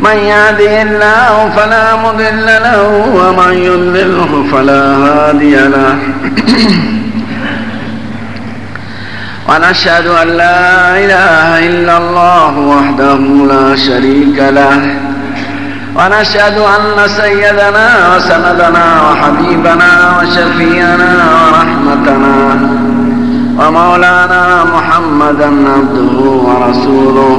من يهده الله فلا مضل له ومن يضلله فلا هادي له ونشهد أن لا إله إلا الله وحده لا شريك له ونشهد أن سيدنا وسندنا وحبيبنا وشفينا ورحمتنا ومولانا محمدا عبده ورسوله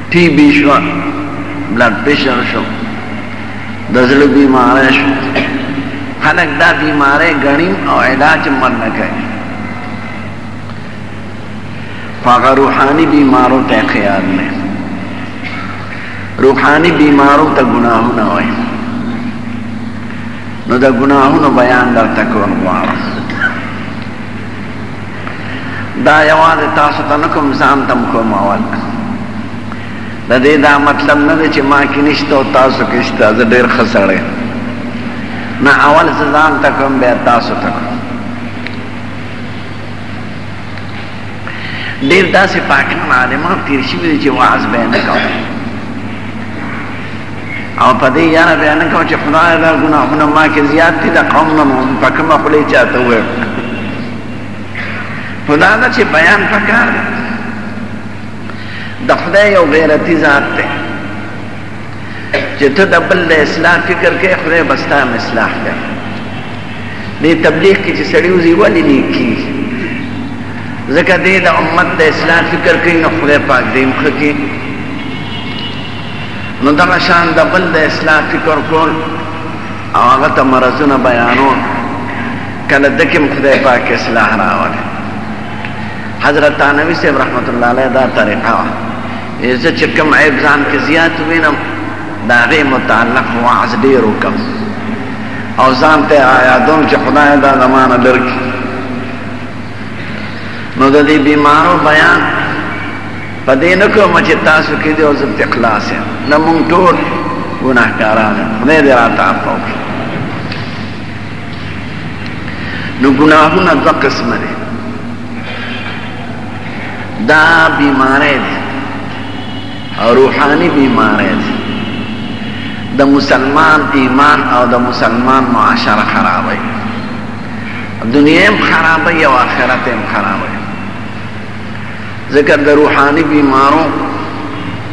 ټي بي شو بلډ پريشر شو د زړه بیماری شو خلک دا بیماری ګڼي او علاج هم ورنه کوي خو هغه روحاني بیمارو ته خیال نه روحاني بیمارو ته ګناهونه وایي نو د ګناهونو بیان درته کول غواړم دا یوازې تاسو ته نه کوم ځان ته کوم اول د دې دا مطلب نه دی چې ما کې نشته او تاسو کې شته زه ډېر ښه سړی نه اول زه ځان ته کوم بیا تاسو ته کوم ډېر داسې پاکان عالمان تېر شوي دي چې وعظ به یې نه کوم او په دې یاره به یې نه کوم چې خدای دا ګناهونه ما کې زیات دي د قوم نه مو په کومه خوله یې چاته وویل خدا دا چې بیان پکار دی د خدای یو غیرتی ذات دی چې ته د بل د اصلاح فکر کې خدای بستا هم اصلاح کوي دې تبلیغ کې چې سړی وزي ولې نه کیږي ځکه دې د امت د اصلاح فکر کوي نو خدای پاک دې مخه کې نو دغه شان د بل د اصلاح فکر کول او هغه ته مرضونه بیانو کله دکم خدای پاک اصلاح راوړي حضرت انوي صاحب رحمت الله علیه دا طریقه وا زه چې کوم عیب ځان کې زیات وینم دا غي متعلق وعظ ډیر وکم او ځان ته یادوم چې خدای دا زمانه لرک نو د دې بیمارو بیان په دې نه کوم چې تاسو کې دې او زه پکې خلاص یم نه مونږ ټول ګناهګاران یو خدای دې راته عفو وکړي نو ګناهونه دوه قسمه دي دا بیماری دی او روحانی بیماری دی د مسلمان ایمان او د مسلمان معاشره خرابوي دنیا هم خرابوي او آخرت هم خرابوي ځکه د روحاني بیمارو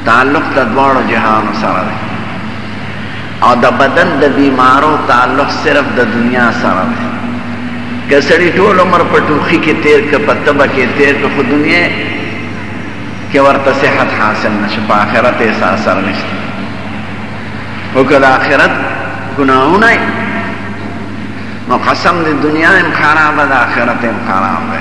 تعلق د دواړو جهانو سره دی او د بدن د بیمارو تعلق صرف د دنیا سره دی که سړی ټول عمر په ټوخي کې تیر که په تبه کې تیر که خو دنیا کې ورته صحت حاصل نشي په آخرت یې څه اثر نشته خو که د آخرت ګناهونه نو قسم د دنیا هم خرابه د آخرت هم خرابه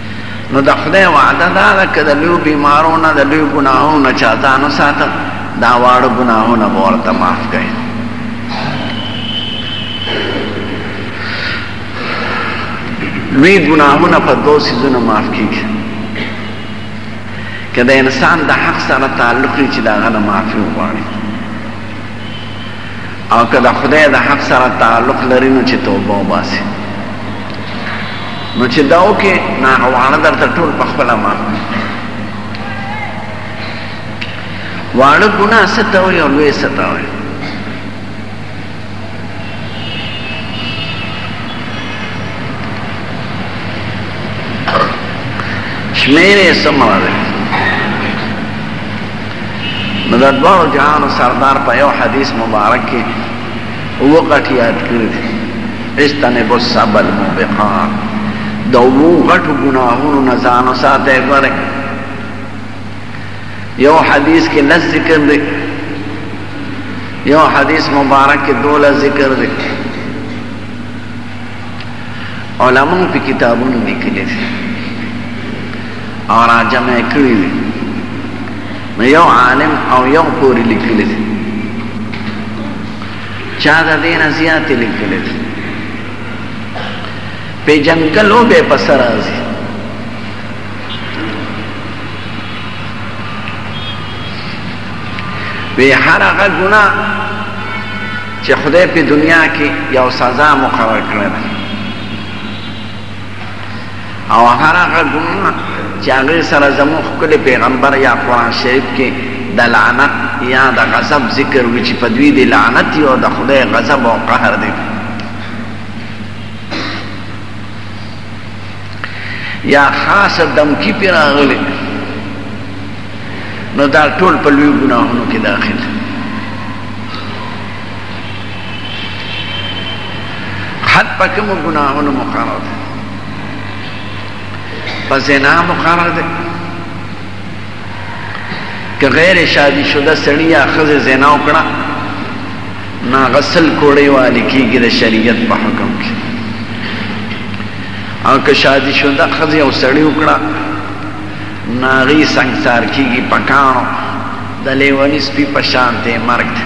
نو د خدای وعده دا ده که د لویو بیمارو نه د لویو ګناهونو نه چا ځان وساته دا واړه ګناهونه به ورته معاف کوي لوی ګناهونه په دوو څیزونو معاف کېږي که د انسان د حق سره تعلق وي چې د هغه نه معافي وغواړي او که د خدای د حق سره تعلق لري نو چې توبه وباسي نو چې دا وکړي نو هغه واړه درته ټول په خپله معاف واړه ګناه څه ته وایي او لوی څه ته وایي شمېر یې څومره دی نو د دواړو جهانو سردار په یو حدیث مبارک کې اوه غټې یاد کړي دي اجتنبوا السبع الموبقات د اوو غټو ګناهونو نه ځان وساتئ ګورئ یو حدیث کې لس ذکر دی یو حدیث مبارک کې دوله ذکر دی علماء په کتابونو لیکلي دي او راجمع کړي دي نو یو عالم او یو پورې لیکلي دي چا د دې نه زیاتې لیکلي دي په جنکلو به په سر راځي وی هر هغه ګناه چې خدای په دنیا کې یو سزا مقرر کړی ده او هر هغه ګناه چې هغې سره زموږ ښکلی پیغمبر یا قرآن شریف کې د لعنت یا د غضب ذکر وي چې په دوی د لعنت یو د خدای غضب او قهر دی یا خاصه دمکی پې راغلی نو دا ټول په لوی ګناهونو کې داخل حد په کوم ګناهونو مقرر دی په زنا مقرر دی که غیر شادي شده سړی یا ښځه زنا وکړه نا غسل کوړی والی کیږي د شریعت په حکم کې او که شادي شده ښځه او سړی وکړه ناغي سنگسار کیږي پکانو د لیونی سپی پشان ته مرګ ده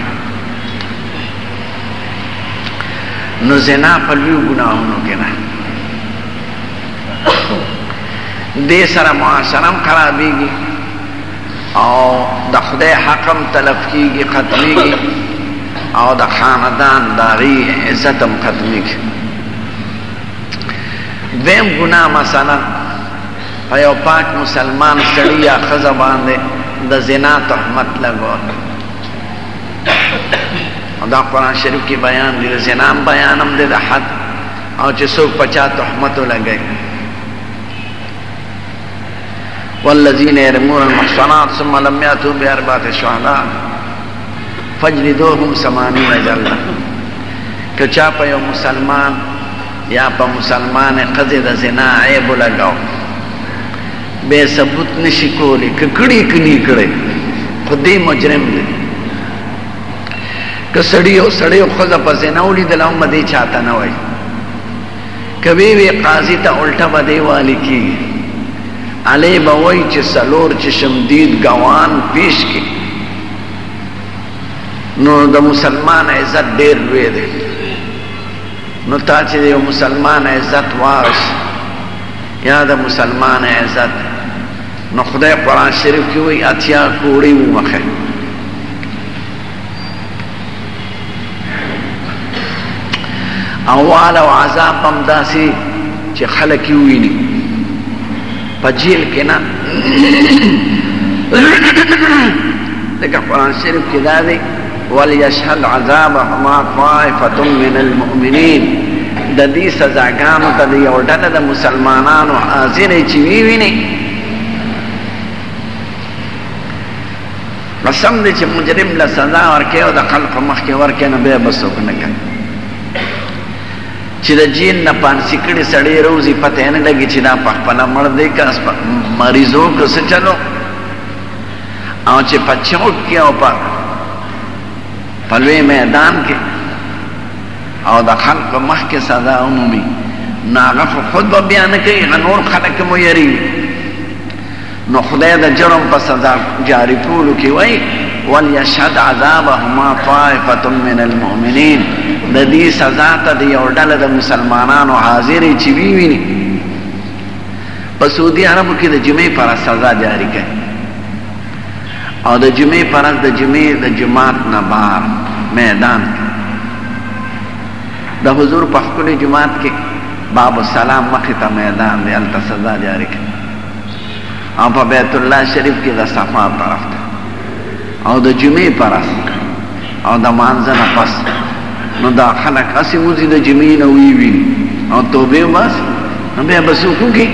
نو زنا په لوی ګناهونو کې نه دې سره معاشرم خرابېږي او د خدای حقم تلف کیږي ختمېږي او د خاندان داغي عزتم ختمېږي دیم ګناه مثلا په یو پاک مسلمان سړي یا ښځه باندې د زنا تهمت لګول دا قرآن شریف کې بیان دی د زنا هم بیان هم دی د حد او چې څوک په چا تهمت ولګوي والذین یرمون المحصنات ثم لم یاتوا باربعه شهداء فجلدوهم ثمانین جلده که چا په یو مسلمان یا په مسلمان قضې د زنا عیب لګاو به ثبوت نشي کولی ککړی کني کړي خو دې مجرم دی که سړی او سړی خو ځ په زنا ولیدل هم دې چاته نه وای کوي وی قاضي ته الټه بده والی کی علی بوي چې سلور چې شمدید ګوان پیش کی نو د مسلمان عزت ډیر لوی دی نو تا چې یو مسلمان عزت واغش یا د مسلمان عزت نو خدای قرآن شریف کې وایي اتیا کوړی ومخه اوال او عذاب هم داسې چې خلک یې ویني په جیل کې نه لکه قرآن شریف کې دا دی وليشهد عذابهما طائفة من المؤمنين د دې سزاګانو ته د یو ډله د مسلمانانو حاضر چې وی ویني قسم دې چې مجرم له سزا ورکې او د خلق مخ کې ورکې نه به بس وکنه چې د جین نه پانسی کړي سړی روزي پته نه لګي چې دا په خپل مړ دی که مریضو که څه چلو او چې په چوک کې او په په لوی میدان کې او د خلکو مخ کې سزا ومومي نو هغه خو خود به بیا نه کوي هغه نور خلک مو یری نو خدای د جرم په سزا جاری کولو کې وایي وليشهد عذابهما طائفة من المؤمنين د دې سزا ته د یو ډله د مسلمانانو حاضر چې وی ویني په سعودي عربو کې د جمعې پر سزا جاری کړي او د جمعې پر ورځ د جمعې د جماعت نه بار میدان کې د حضور په خپل جماعت کې باب السلام مخې ته میدان دی هلته سزا جاری کړي او په بیت الله شریف کې د صفا طرف ته او د جمعې په ورځ او د مانځه نه پس نو دا خلک هسې وځي د جمعې نه ویې ویني او توبې وباسي نو بیا به څوک وکړي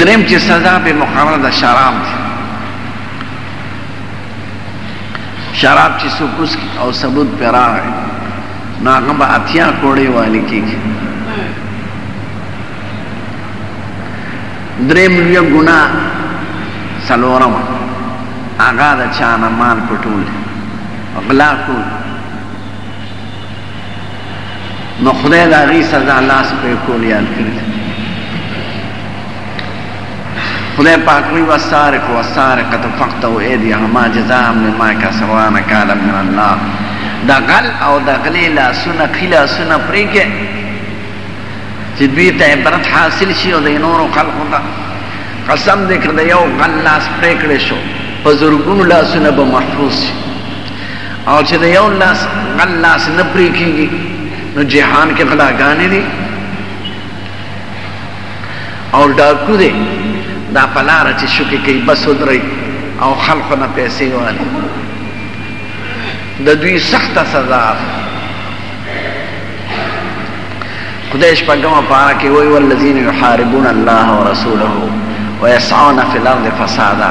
دریم چې سزا به مقرره ده شراب دی شراب چې څوک وڅکي او ثبوت پرې راغی نو هغه به اتیا کوړې والي کېږي درېیم لویه ګناه څلورمه هغه د چا نه مال پټول غلا کول نو خدای د هغې سزا لاس پرې کول یاد کړي خدای پاک وی وسارق وسارقه فقطعوا ایدیهما جزاء بما کسبا نکالا من الله د غل او د غلې لاسونه ښي لاسونه پرې کې چې دوی ته عبرت حاصل شي او د نورو خلقو ته قسم دې کړ د یو غل لاس پرې کړی شو په زرګونو لاسونه به محفوظ شي او چې د یو لاس غل لاس نه پرې کېږي نو جهان کې غلاګانې دي او ډاکو دی دا په لاره چې شوکې کوي بس ودرئ او خلکو نه پیسې والي د دوی سخته سزا خدای شپږمه پاره کې وایي والذین یحاربون الله ورسوله ويسعون في الارض فسادا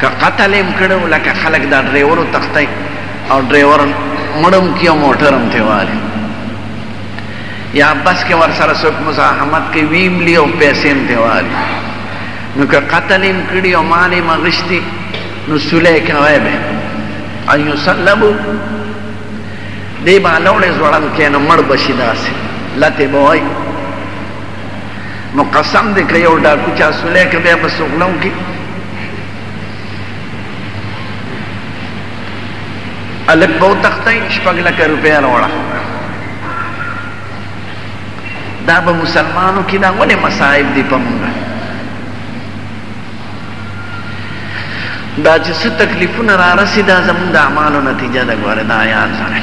که قتل هم کړو لکه خلک دا ډرایورو تخته او ډرایور مړم کیو موټرم تیوالي یا بس کې ور سره څوک مزاحمت کوي ویم لی او پیسې هم تیوالي نو که قتل هم کړی او مال یې مغشتي نو سوله کوي به ان یسلبو دی با لوړې ځوړن کې نو مړ بشي داسې لته به وایي نو قسم دې که یو ډاکو چا سولې که بیا به سوغلو کې الک به وتښتئ شپږ لکه روپۍ راوړه دا به مسلمانو کې دا ولې مصائب دي په مونږ دا چې څه تکلیفونه را رسي دا زمونږ د اعمالو نتیجه ده ګوره دا یاد لرئ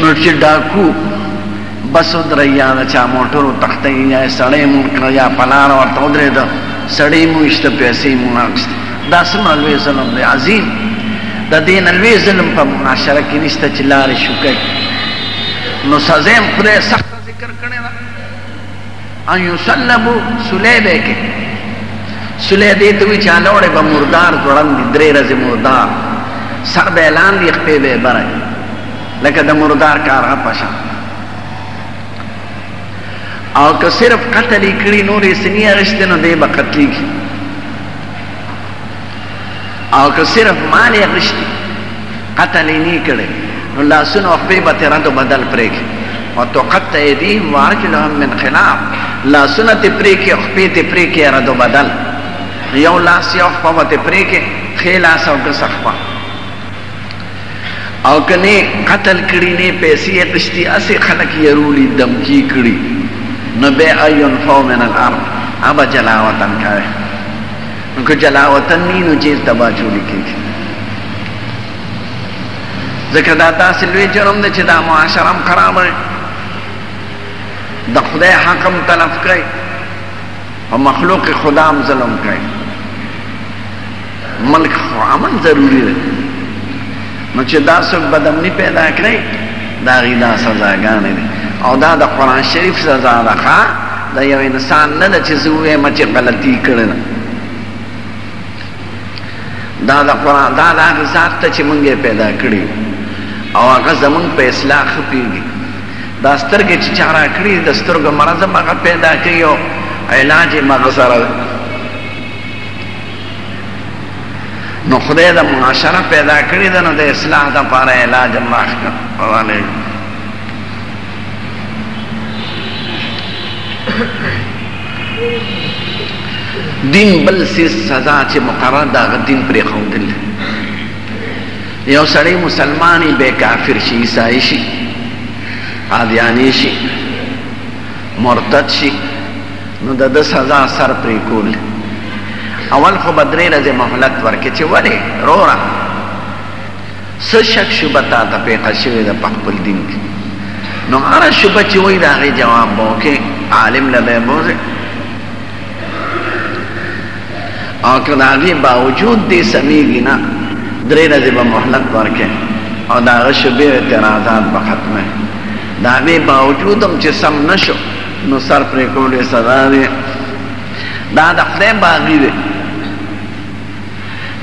نو چې ډاکو بس ودرې یا د چا موټرو تختې یا سړی مونږ کړ یا پلار ورته ودرې ده سړی مو اشته پیسې مو اخست دا څومره لوی ظلم دی عظیم د دې نه لوی ظلم په معاشره کې نشته چې لارې شوکې نو سزا هم خدای سخت ذکر کړی ده ان یسلبو سلی به کې سلی دې ته وی چاله وړې به مردار ځوړم دي درې ورځې مردار سر به اعلان دی خپې به بره لکه د مردار کار پشا او که صرف قتل کړي نورې سنی اغشته نو دې به قتلېږي او که صرف مال یې غشتي قتل یې نه کړی نو لاسونه او خپې به ترندو بدل پرېږي وتقطع ایدیهم وارجلهم من خلاف لاسونه تې پرېږي او خپې تې پرېږي ردو بدل یو لاس یو خپه به تې پرېږي ښې لاس او ګسه خپه او که نه قتل کړي نه پیسې یې غشتي هسې خلک یې رولي دمکي کړي نو بیا ایون فو من الارض ابا جلا وطن کوي نو که جلاوطن نی نو جیز تبا چولی کیږي ځکه دا داسې لوی جرم دی چې دا معاشره هم خرابه د خدای حق هم تلف کړئ او مخلوق خدا هم ظلم کړئ ملک خو امن ضروري دی نو چې دا څوک بدامني پیدا کړي دا غي دا سزاګانې دي او دا د قران شریف سزا ده ښا دا یو انسان نه ده چې زوې مچ غلطي کړل دا د قران دا د هغه ذات ته چې مونږه پیدا کړی او هغه زمون په اصلاح خپيږي دا سترګې چې چارا کړی د سترګو مرزه مغه پیدا کوي او علاج مغه سره نو خدای دا معاشره پیدا کړی دا نو د اصلاح دا پاره علاج الله کړ پرواله دین بل سی سزا چې مقرر دا غ دین پرې خوندل یو سړی مسلمانی به کافر شي عیسائی شي قادیانی شي مرتد شي نو د د سزا سر پرې کول اول خو به درې ورځې مهلت ورکړي چې ولې روره څه شک شبه تا ته پېښه شوې ده په خپل دین کې نو هره شبه چې وایي د هغې جواب به وکړې عالم له به یې بوځې او که د هغې باوجود دې سمېږي نه درې ورځې به مهلت ورکړي او د هغه شبې اعتراضات به ختموي د هغې باوجود هم چې سم نه شو نو سر پرې کول یې سزا دی دا د خدای باغي دی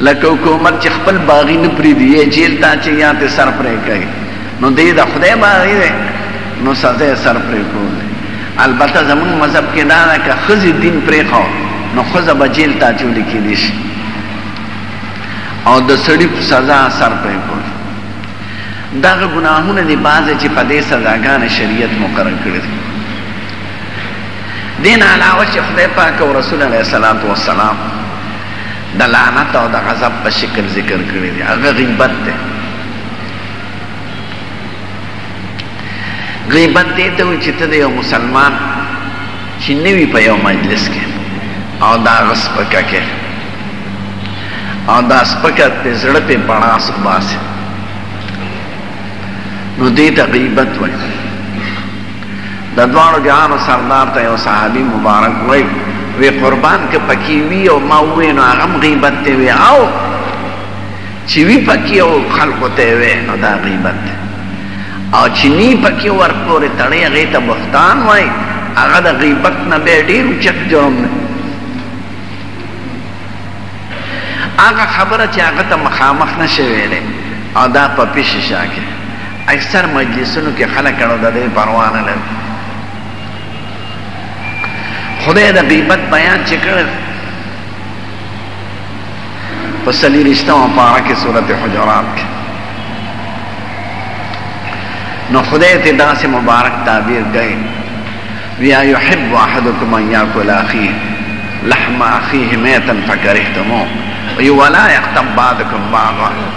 لکه حکومت چې خپل باغی نه پریدي یې جیل ته چې یا ته سر پرې کوي نو دې د خدای باغی دی نو سزا سر پرې کول البته زمون مذهب کې دا ده که خزي دین پرې خو نو خزه به جیل ته چول کېدی شي او د سړي سزا سر پرې کول دغه ګناهونه دي بعضې چې په دې سزاګانې شریعت مقرر کړی دی دې نه علاوه چې خدای پاک او رسول علیه الصلاة والسلام د لعنت او د غضب په شکل ذکر کړی دی هغه غیبت دی غیبت دې ته وایي چې ته د یو مسلمان چې نه وي په یو مجلس کې او دا هغه سپکه کې او دا سپکه په زړه پې بړاس وباسي نو دې ته غیبت وایي د دواړو جهانو سردار ته یو صحابي مبارک وای وی قربان که پکې وی او ما وې نو هغه غیبت ته وی او چې وی پکې او خلکو ته وی نو دا غیبت او چې نی پکې ورپورې تړې هغه ته بهتان وای هغه د غیبت نه به ډیر چت جرم نه هغه خبره چې هغه ته مخامخ نشوي او دا په پیش شاکه اکثر مجلسونو کې خلک اړو د دې پروا نه لري خدای د غیبت بیان چې کړ په سلی رشتہ او پارا کې سورته حجرات کې نو خدای ته داسې مبارک تعبیر دی ویا یحب احدکم ان یاکل اخیه لحم اخیه میتا فکرهتموه وی ولا یقتب بعضکم بعضا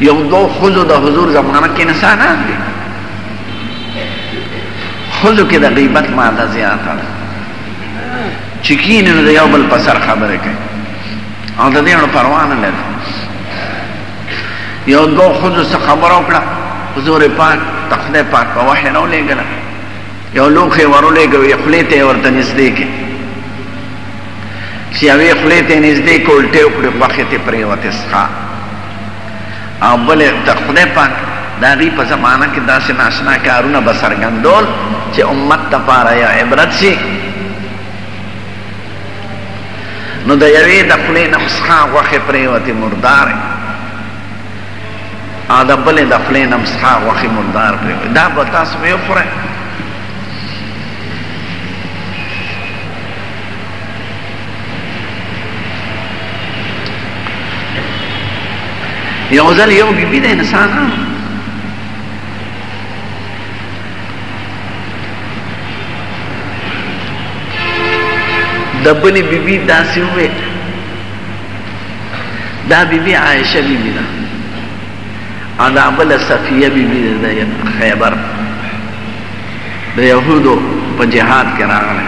یو دو خزو د حضور زمانه کې نسان دي خزو کې د غیبت ماده زیاته ده چې کینې نو د یو بل په سر خبره کوي او د دې اړه پروا نه لري یو دو خزو څخه خبره وکړه حضور پاک تخله پاک په وحی نو لګل یو لوخه ورولې کوي خپلې ته ورته نږدې کې چې یوې خولې ته یې نږدې کړ الټه یې وکړې غوښې ترې پرېوتې څښه او بلې د خدای پاک د هغوی په زمانه کې داسې ناشنا کارونه به څرګندول چې امت دپاره یو عبرت شي نو د یوې د خولې نه مسخه غوښې پرېوتې مردارې او د بلې د خولې نه مسخه غوښې مردار پرېوتې دا به تاسو ویې خورئ یو ځل یو بی بی د انسان د بلې بی بی داسې وې دا بی بی عائشه بی بی ده او دا بل صفیه بی بی ده د خیبر د يهودو په جهاد کې راغله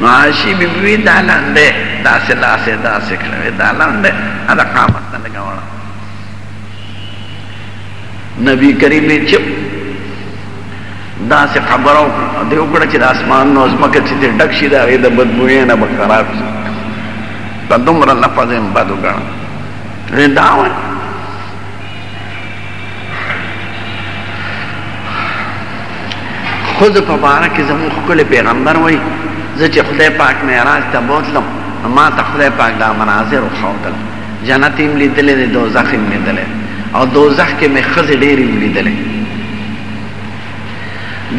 نو عاشی بی بی دا لاندې داسې لاسې داسې کړې دا لاندې دا قامت نه لګاوړه نبی کریم چپ داسې خبرو دی وکړه چې د اسمان نو ځمکه چې دې ډک شي دا غي د بدبوې نه به خراب شي په دومره لفظ هم بد وګڼه دا وایي خود په باره کې زموږ ښکلی پیغمبر وایي زه چې خدای پاک معراج ته بوتلم نو ما ته خدای پاک دا مناظر وښودل جنت یې هم لیدلی دی دوزخ یې هم لیدلی او دوزخ کې مې ښځې ډېرې هم لیدلې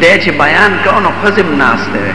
دی چې بیان کو نو ښځې هم ناستې وې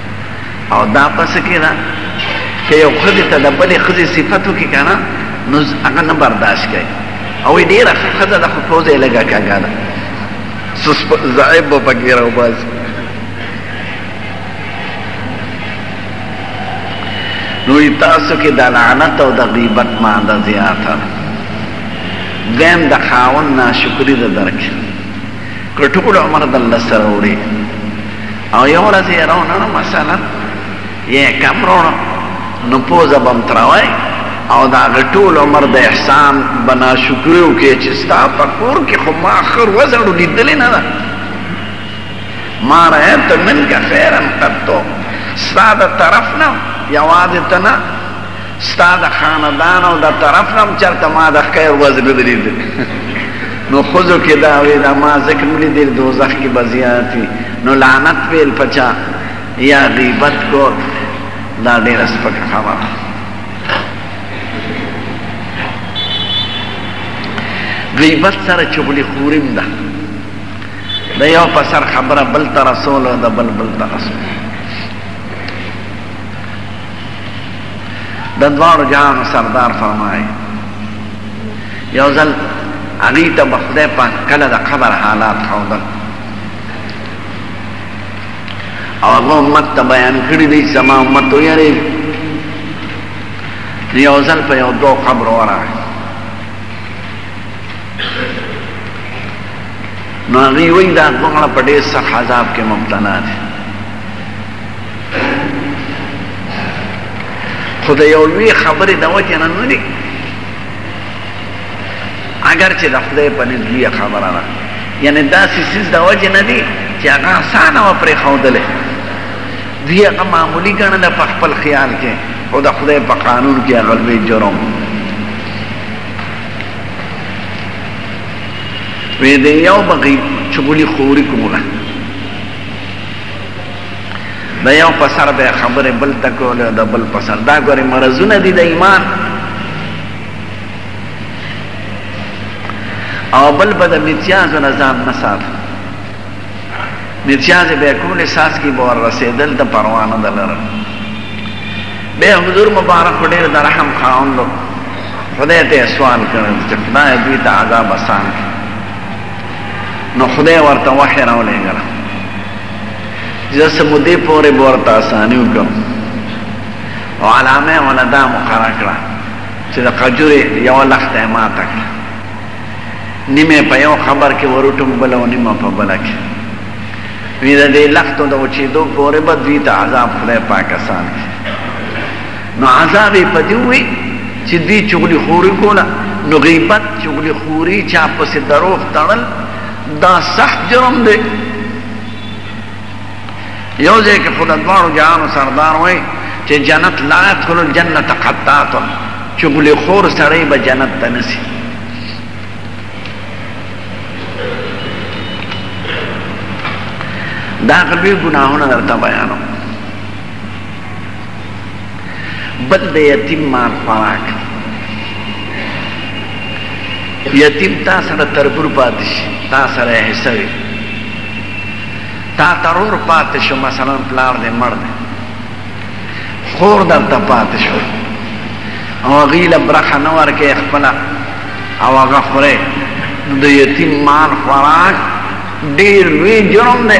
او دا پس کې ده که یو ښځې ته د بلې ښځې صفت وکړي که نه نو هغه نه برداشت کوي او ډېره ښځه ده خو پوزه یې لږه کږه ده ضعیب به پکې راوباسي نو تاسو کې د لعنت او د غیبت ماده زیاته ده دویم د خاون ناشکري د درک که ټول عمر د الله سره وړي او یو ورځ یې راونړه مثلا یې کم راوړه نو پوزه به هم تراوی او د هغه ټول عمر د احسان به ناشکري وکړي چې ستا په کور کې خو ما ښه وزړو لیدلې نه ده ما رأیت منک خیرا قطو ستا د طرف نه یوازې ته نه ستا د خاندان او د طرف نم چرته ما د خیر وز نه درید نو خزو کې دا وی دا ما ذکر نه دیر دوزخ کې بزیاتی نو لعنت ویل پچا یا غیبت کو دا ډیر سپک خبر غیبت سره چغلی خوریم ده د یو په سر خبره بل ته رسول او د بل بل ته رسول د دواړو جهانو سردار فرمایي یو ځل هغوی ته به خدای پاک کله د قبر حالات ښودل او هغه امت ته بیان کړي دي چې زما امت ویرېږي نو یو ځل په یو دوه قبر ورغی نو هغوی وایي دا دواړه په ډېر سخت عذاب کې مبتلا دي خو د یو لوی خبرې د وجه نه نه اگر چې د خدای په نس لوی خبره ده یعنی داسې سیز د وجه نه دی چې هغه اسانه و پرې ښودلی دوی هغه معمولي ګڼله په خپل خیال کې خو د خدای په قانون کې هغه لوی جرم وې د یو بغي چغولي خوري کومه د یو په سر به خبره بل تکول د بل په سر دا ګوري مرزونه دي د ایمان او بل به د امتیاز نه ځان نه سات امتیاز به کول ساس کی به ور رسیدل د پروانه دلر به حضور مبارک ډیر د رحم خاوند خدای ته سوال کړل چې خدای دې ته عذاب آسان کړي نو خدای ورته وحی راولېږله چې زه څه مودې پورې به ورته اساني وکړم او علامه یې ورله دا مقرره کړه چې د قجورې یوه لښته یې ماته کړه نیمه په یو خبر کې وروټم بله او نیمه په بله کې وی د دې لښتو د وچېدو پورې به دوی ته عذاب خدای پاک اسان کړي نو عذاب یې په دې وي چې دوی چغلي خوري کوله نو غیبت چغلي خوري چا پسې دروغ تړل دا سخت جرم دی یو ځای کې خو د دواړو جهانو سردار وایي چې جنت لا يدخل الجنة قطاط چغلي خور سړی به جنت ته نسی دا غلوی گناهونه درته بیانو بل د یتیم مال خوراک یتیم تا سره تربور پاتې شي تا سره حصه وي تا ترور پاتې شو مثلا پلار دې مړ دی خور درته پاتې شو او هغوی له برخه نه ورکوې خپله او هغه خورې د یتیم مال خوراک ډېر لوی جرم دی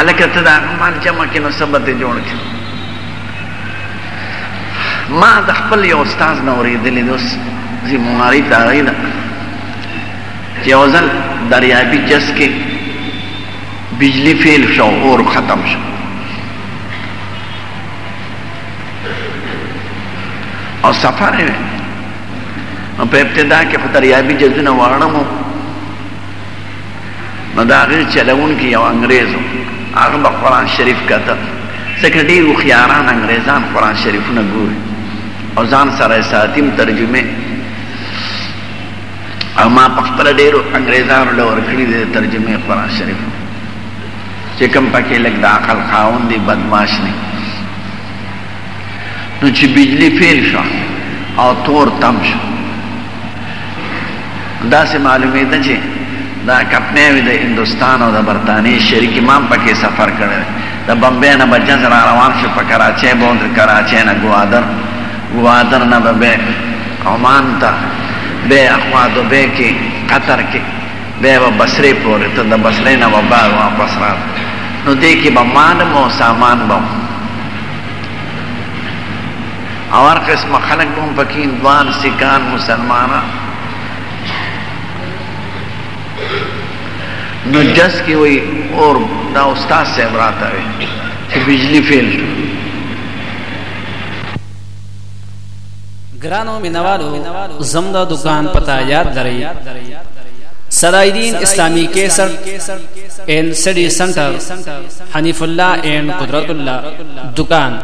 الکه ته دا مال جمع کې نو سبت جوړ کې ما د خپل یو استاد نه اورېدلې دوس زموناري تاغی ده چې اوزل دریابي جس کې بجلی فیل شو اور ختم شو او سفر یې په ابتدا کې په دریابي جزونه وړم نو دا غیر چلون کې یو انګريزو هغه به قران شریف کته ځکه ډیر خياران انګريزان قران شریفونه ګوري او ځان سره ساتیم ترجمه او ما په خپل ډیرو انګريزانو له ورکړي د ترجمه قران شریف چې کوم پکې لګ د عقل خاوند دی بدمعاش نه نو چې بجلی فیل شو او تور تم شو داسې معلومېده چې دا کپنیوي د هندوستان او د برتانیې شریک امام پکې سفر کړی د بمبې نه به جز را روان شو په کراچۍ به د کراچۍ نه ګوادر ګوادر نه به به عمان ته به اخوا دوبه کې قطر کې به به بصرې پورې ته د بصرې نه به بار واپس را نو دې کې به مال مو سامان به او هر قسم خلق به هم پکې هندوان سکان مسلمانان نو جس کې وي اور دا استاد صاحب راته وي چې بجلی فیل شو ګرانو مینوالو زمدا دکان پتا یاد لرئ سرایدین اسلامی کیسر اینڈ سٹی سنٹر حنیف اللہ اینڈ قدرت اللہ دکان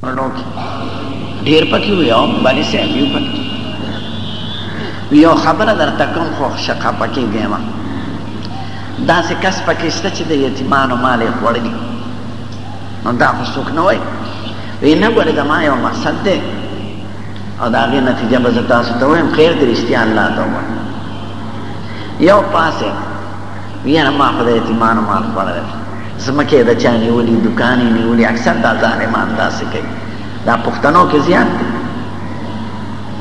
پړنو کې ډیر پکې وي او باندې سه یو پکې یو خبره درته کوم خو شقه پکې ګیمه داسې کس پکې شته چې د یتیمانو مال یې خوړلي نو دا خو څوک نه وایي وایي نه ګورې زما یو مقصد دی او د هغې نتیجه به زه تاسو ته وایم خیر دې رښتیا الله ته ووایه یو پاسه یاره ما خو د یتیمانو مال خوړلی ځمکې د چا نیولي دکان یې نیولي اکثر دا ظالمان داسې کوي دا پښتنو کې زیات دی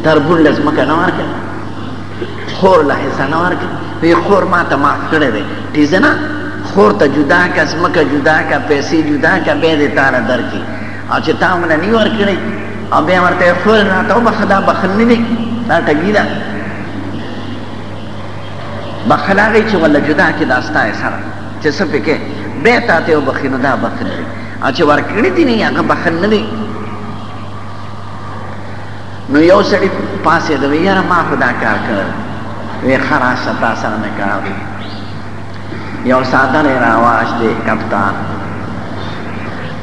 تربون له ځمکه نه ورکوي خور له حصه نه ورکوي وی خور ما ته معاف کړی دی ټیزه نه خور ته جدا که ځمکه جدا که پیسې جدا که بیا دې تاله درکړي او چې تا مله نه ورکړی او بیا ورته خور راته وبخښه دا بخښل نه دی دا ټګي ده بخل هغه چې ولا جدا کې دا ستا سره چې څه پکې به تا ته وبخینو دا بخل دی او چې ورکړی دی نه هغه بخل نه دی نو یو سړی پاسې د ویره ما خدا کار کړ وی خلاص تا سره نه کار دی یو ساده نه راواش دی کپتان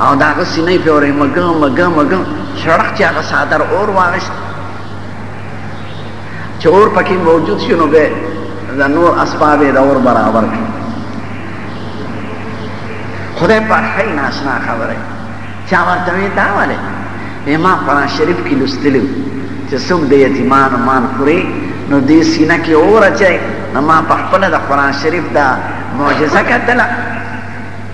او دا هغه سینې په اورې مګم مګم مګم شړخ چې هغه ساده اور واغشت چې اور پکې موجود شي نو به د نور اسباب د اور برابر کړي خدای پاک ښه ناشنا خبره چا ورته وی دا ولې امام قرآن شریف کې لوستلی چې څوک د یتیمانو مال خوري نو دې سینه کې اور اچي نو ما په خپله د قرآن شریف دا معجزه کتله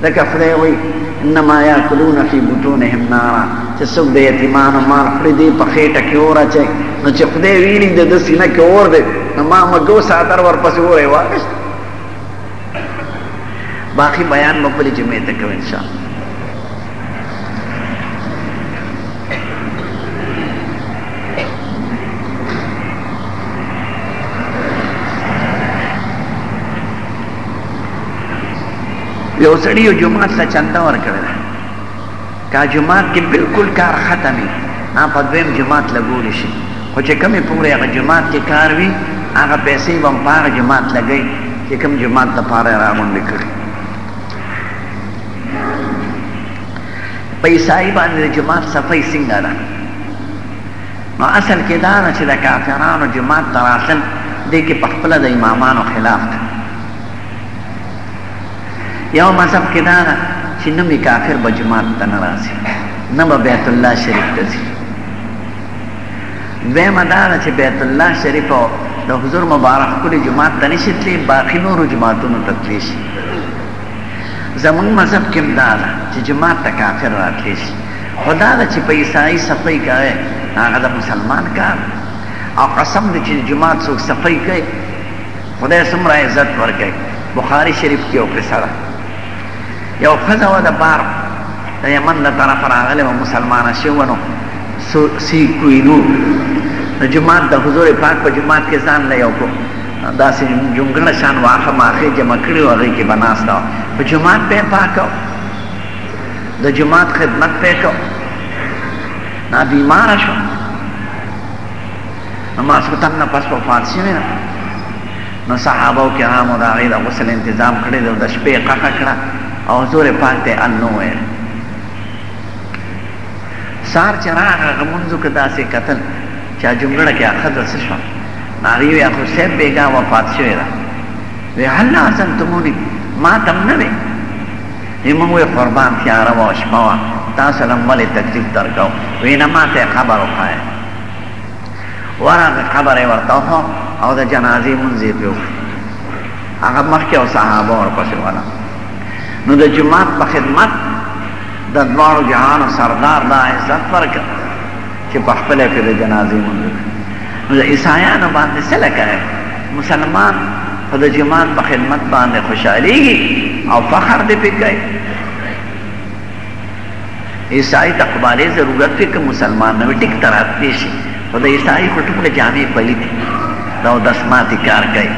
ځکه خدای وایي انما یاکلون فی بطونهم نارا چې څوک د یتیمانو مال خوري دی په خېټه کې اور اچوي نو چې خدای ویلي د ده سینه کې اور دی نو ما مګو څادر ورپسې اور یې واخیست باقي بیان به بلې جمعې ته کوو انشاءالله یو سړی یو جماعت ته چنده ورکړل کا جماعت کې بالکل کار ختمي ها په دویم جماعت لګول شي خو چې کمی پورې هغه جماعت کې کار وي هغه پیسې به هم په هغه جماعت لګوي چې کوم جماعت دپاره یې راغونډې کړي په عیسایي باندې د جماعت صفای څنګه ده نو اصل کې دا ده چې د کافرانو جماعت ته راتلل دې کې په خپله د امامانو خلاف ده یو مذهب کې دا ده چې نه مې کافر به جماعت ته نه راځي نه به بیت الله شریف ته ځي دویمه دا ده چې بیت الله شریف او د حضور مبارک کلی جماعت ته نشي تللی باقي نورو جماعتونو ته تللی شي زمونږ مذهب کې هم دا ده چې جماعت ته کافر راتللی شي خو دا ده چې په عیسایي صفحۍ کوی هغه د مسلمان کار او قسم دی چې جماعت څوک صفحۍ کوي خدای څومره عزت ورکوي بخاري شریف کې یو قصه ده یو ښځه وه د بار د یمن له طرفه راغلې وه مسلمانه شوې وه نو سی کوینو د جومات د حضور پاک په جومات کې ځان له یو داسې جونګړه شان واخه ماخې جمع کړي وه هغې کې به ناسته وه په جومات به یې پاکه د جومات خدمت به یې کوه نا بیماره شوه نماز کو تنه پس په فات شوی نو صحابه کرامو دا غي د غسل تنظیم کړی د شپې قخه کړه او زور پاک ته ان نو ویل سار چې راغه غمونځو کې داسې قتل چې جمله کې اخذ څه شو ناغي وي اخو سیب بیګا وفات شوی دا وی هل لازم تمونی ما تم نه وی ایمون وی قربان تیارا و شپوا تاسو لمبل تکلیف درکاو وی نه ما ته خبر وکړه ورغه قبر یې ورته وښو او د جنازې مونځ یې پرې وکړو هغه مخکې او صحابه ورپسې ولاړ نو د جومات په خدمت د دواړو جهانو سردار دا عزت ورکړ چې په خپله پرې د جنازې مونځ وکړي نو د عیسایانو باندې څه لکه مسلمان خو د جومات په خدمت باندې خوشحالېږي او فخر دې پرې کوي عیسائی ته قباله ضرورت وي که مسلمان نه وي ټیک ترات پی شي خو د عیسائی خو ټوله جامې پلیتې دا او داس ماتې کار کوي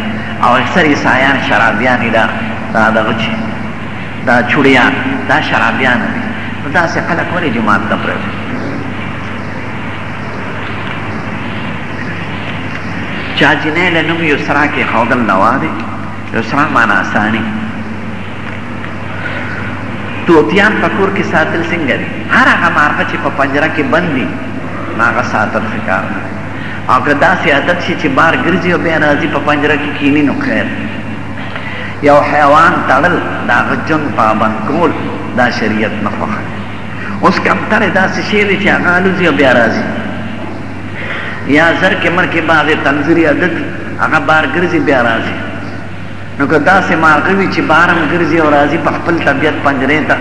او اکثر عیسایان شرابیان دا دا دغه چې دا چوړیان دا شرابیان دي نو داسې خلک ولې جماعت ته پرېږدي چا جنې له نوم یسرا کې ښودل نوا دی یسرا معنا اساني طوطیان په کور کې ساتل څنګه دي هر هغه مارغه چې په پنجره کې بند دي نو هغه ساتل ښه کار نه دی او که داسې عادت شي چې بار ګرځي او بیا راځي په پنجره کې کیني نو خیر یو حیوان تړل د هغه ژوند پابند کول دا شریعت نه خوښه اوس کمترې داسې شی دی چې هغه الوځي او بیا راځي یا زر کې مرکې بعضې تنظري عادت هغه بار ګرځي بیا راځي نو که داسې مارغه وي چې بارم ګرځي او راځي په خپل طبیعت پنجرې ته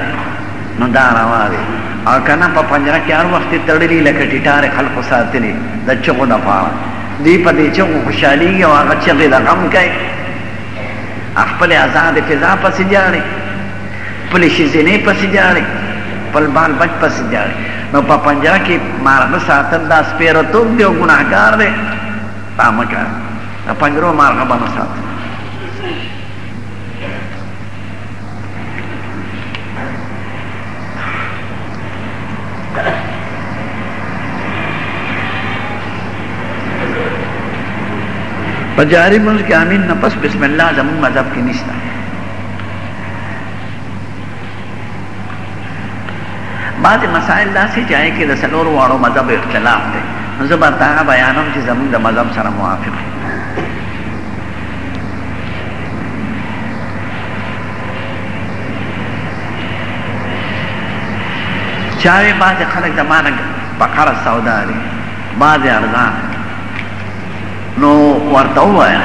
نو دا روا دی او که نه په پنجره کې هر وخت تړلي لکه ټیټارې خلکو ساتلي د چغو دپاره دوی په دې چغو خوشحالېږي او هغه چغې د غم کوي خپلې ازادې فضا پسې جاړي خپلې ښځینې پسې جاړي خپل بال بچ پسې جاړي نو په پنجره کې مارغه ساتل دا سپېرتوب دی او ګناهګار دی دا مه کوه د پنجرو مارغه به مو ساتي په جاری منځ کې امین نه پس بسم الله زمون مذهب کې نشته بعضې مسائل داسې چې هغې کې د څلور واړو مذهبو اختلاف دی نو زه برته هغه بیانوم چې زمونږ د مذهب سره موافق دی چاوې بعضې خلک زما نه په قرض سودا دی بعضې ارزان نو ورته ووایه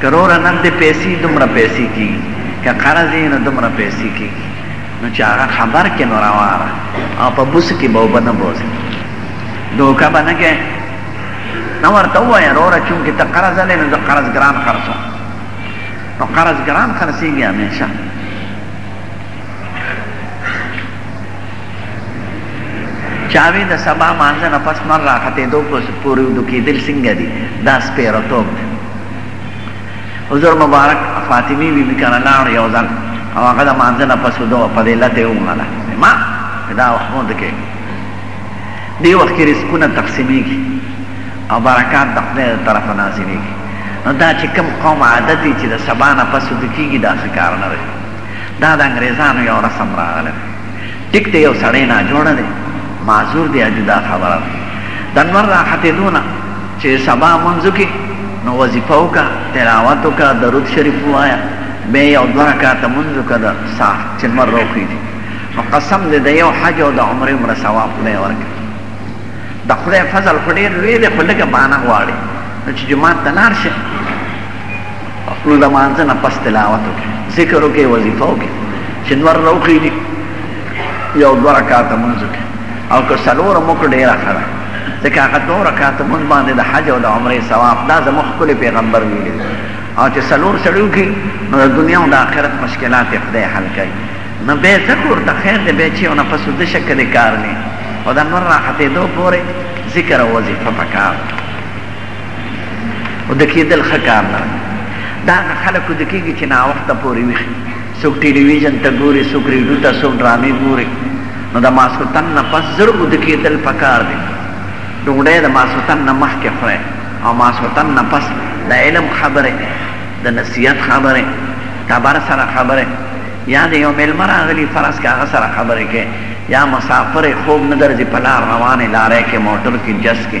که روره نن دې پیسې دومره پیسې کېږي که قرض یې نو دومره پیسې کېږي نو چې هغه خبر کې نو رواره او په بوسو کې به اوبه نه بوځي دوکه به نه کې نه ورته ووایه روره چونکې ته قرض لې نو زه قرض ګران خرڅوم نو قرض ګران خرڅېږي همیشه چاوی د سبا مانځه نه پس مر راخته دو پس پوری دو کیدل څنګه دي دا سپیره توب دی حضور مبارک فاطمی بی بی کنه لاړ یو ځل او هغه د مانځه نه پس دو په دې لته ومنله ما دا وخت مو دکې دی وخت کې رزقونه تقسیمیږي او برکات د خپل طرف نازلېږي نو دا چې کم قوم عادت چې د سبا نه پس د کیږي دا څه کار نه دی دا د انګریزانو یو رسم راغلی ټیک دی یو سړی ناجوړه دی معذور دی جدا خبره ده د نور راختېدو نه چې سبا مونځ وکړي نو وظیفه وکړه تلاوت وکړه درود شریف ووایه بیا یو دوه رکعته مونځ وکړه د ساه چې لمر راوخېږي نو قسم دی د یو حج او د عمرې عمره ثواب خدای ورکړي د خدای فضل خو ډېر لوی دی خو لږه بانه غواړي نو چې جومات ته لاړ شي نو د مانځه نه پس تلاوت وکړي ذکر وکړي وظیفه وکړي چې نور راوخېږي یو دوه رکعته مونځ وکړي او که څلور هم وکړو ډېره ښه ده ځکه هغه دوه رکعته مونځ باندې د حج او د عمرې ثواب دا زموږ ښکلی پیغمبر ویلي او چې څلور سړي وکړي نو د دنیا او د آخرت مشکلات یې خدای حل کوي نو بیا ځه کور ته خیر دی بیا چې یو نفس د شکلې کار نه او د نور راختېدو پورې ذکر او وظیفه پکار او د کېدل ښه کار نه دا هغه خلک وده کېږي چې ناوخته پورې ویښ څوک ټلویزیون ته ګوري څوک ریډیو ته څوک ډرامې ګوري نو د ماسخوتن نه پس زر وده کېدل پکار دي ډوډۍ د ماسخوتن نه مخکې خورئ او ماسخوتن نه پس د علم خبرې د نصیحت خبرې تبر سره خبرې یا د یو مېلمه راغلي فرض که هغه سره خبرې کوي یا مسافر خوب نه درځي په لار روانې لارۍ کې موټر کې جس کې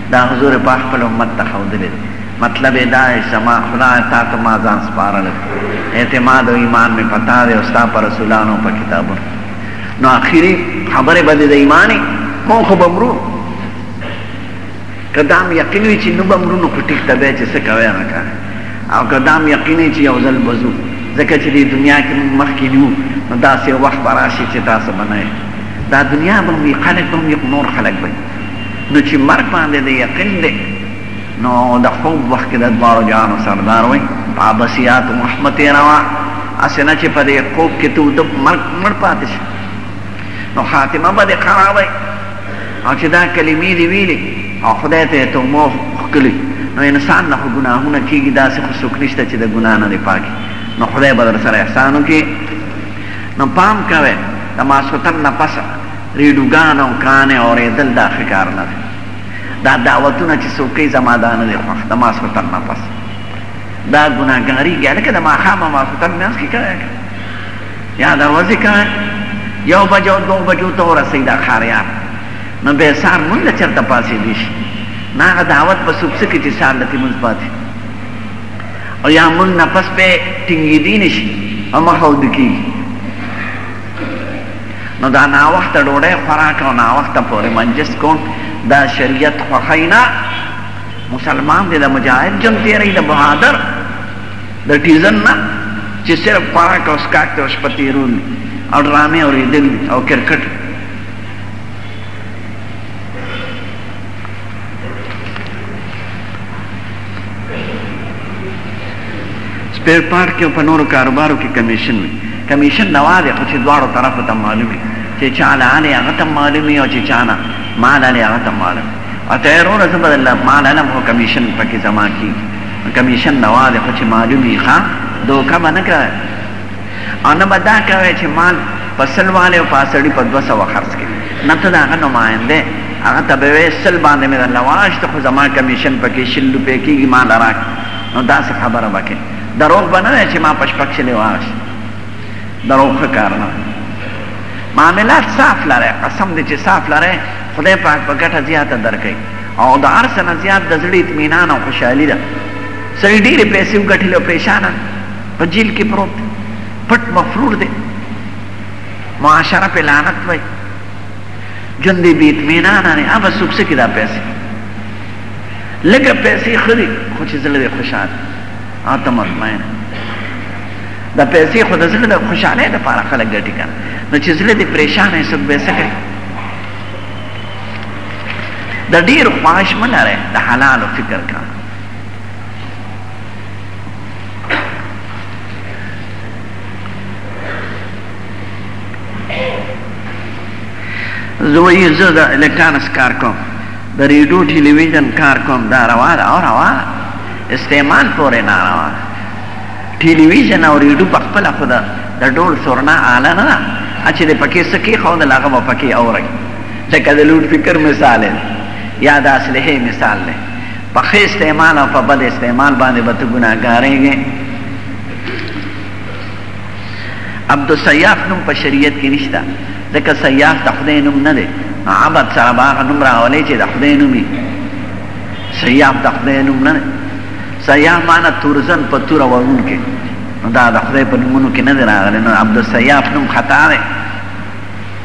دا حضور پاک خپل امت ته ښودلی دی مطلب یې دا دی زما خدایه تا ته ما ځان سپارلی اعتماد او ایمان مې په تا دی او ستا په رسولانو په کتابونو نو اخري خبرې به دې د ایمانې مونږ خو به مرو که دا هم یقین وي چې نه به مرو نو خو ټیک ته بیا چې څه کوی هغه کار او که دا هم یقین وي چې یو ځل به ځو ځکه چې دې دنیا کې مونږ مخکې نه یو نو داسې وخت به راشي چې تاسو به نه دا دنیا به هم وي خلک به هم نور خلک به نو چې مرګ باندې د یقین دی نو د خوب وخت کې د دواړو جهانو سردار وای په عباسیات محمد تېروه هسې نه چې په دې خوب کې ته اوده مرګ مړ پاتې شي نو خاتمه به دې خرابه او چې دا کلمې دې ویلې او خدای ته یې توبه ښکلې نو انسان نه خو ګناهونه کېږي داسې خو څوک نشته چې د ګناه نه دې پاک نو خدای به در سره احسان وکړي نو پام کوئ د ماسخوتن نه پس ریډوګان او کانې اورېدل دا ښه کار نه دی دا دعوتونه چې څوک کوي زما دا نه دی خوښ د ماسخوتن نه پس دا ګناهګاري ګیا لکه د ماښامه ماسخوتن منځ کې کوی یا د ورځې کوی یو بجو دوه بجو ته ورسوي دا ښاریان نو بیا سهار مونږ له چېرته پاڅېدی شي نه هغه دعوت په څوک څه کې چې سهار له تیمونځ پاتې او یا مونږ نفس پې ټینګېدی نه شي او مخه ودکېږي نو دا ناوخته ډوډۍ خوراک او ناوخته پورې منجس کول دا شریعت خوښی نه مسلمان دی د مجاهد جون تیری د بهادر د ټیزن نه چې صرف خوراک او سکاک ته شپه تیرول او ډرامې اورېدل او کرکټ سپیر پارټ کې په نورو کاروبارو کې کمیشن وي کمیشن نوا دی خو چې دواړو طرفو ته معلوم وي چې چا له علي هغه ته معلوم وي او چې چا نه مال علي هغه ته معلوم او ته وروره زه به الله مال علم خو کمیشن پکې زما کېږي کمیشن نوا دی خو چې معلوم وي ښه دوکه به نه کړه او نه به دا کوې چې مال په سل والې او پاسړي په دوه سوه خرڅ کړي نه ته د هغه نماینده هغه ته به وې سل باندې مې درله واخیسته خو زما کمیشن پکې شل روپۍ کېږي ما له راکړه نو داسې خبره به کوې دروغ به نه وایې چې ما په شپږ سلې واخیست دروغ ښه کار نه معاملات صاف لرئ قسم دې چې صاف لرئ خدای پاک په ګټه زیاته درکوي او د هر څه نه زیات د زړه اطمینان او خوشحالي ده سړی ډېرې پیسې وګټلې او پریشانه په جیل کې پروت دی پټ مفرور دی معاشره په لعنت وای ژوند دې بیت مینا نه نه اوبه څوک څه کې دا پیسې لګه پیسې خري خو چې زړه دې خوشاله آته مطمئن دا پیسې خو د زړه د خوشاله لپاره خلک ګټي کړه نو چې زړه دې پریشان نه څوک به څه کوي د ډیر خواهش ملاره د حلال فکر کړه زه وایي زه د الکټرانس کار کوم د ریډیو ټلویزیون کار کوم دا روا ده او روا استعمال پورې نه روا ټلویزیون او ریډیو په خپل خو د ډول سورنا اعلی نه ده چې د پکې سکی خو د لاغه په پکې اوري لکه د لوډ فکر مثال یا د اصله مثال دی په ښه استعمال او په بد استعمال باندې به ته ګناهګارېږې عبدالسیاف نوم په شریعت کې نشته ځکه سیاف د خدای نوم نه دی عبد سره به هغه نوم راولې چې د خدای نوم وي سیاف د خدای نوم نه دی سیاف معنی تورزن په توره وهونکی دا د خدای په نومونو کې نه دی راغلی نو عبدالسیاف نوم خطا دی